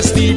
destino.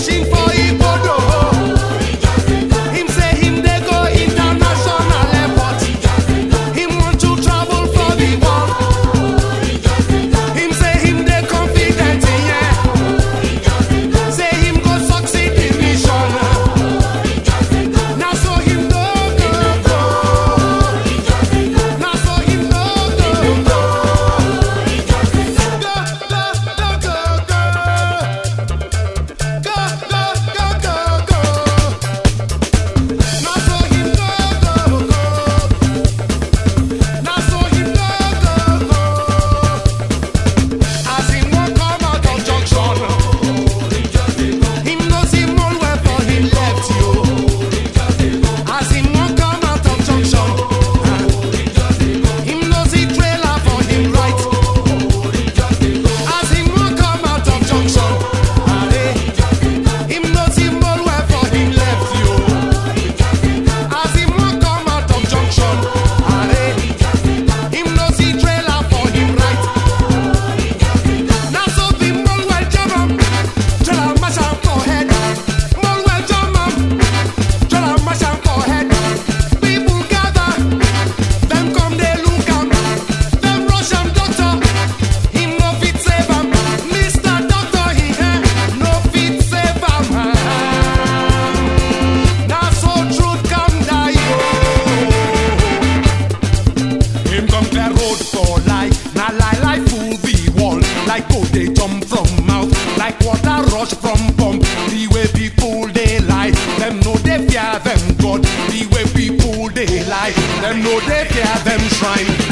心。Them know they fear them shrine.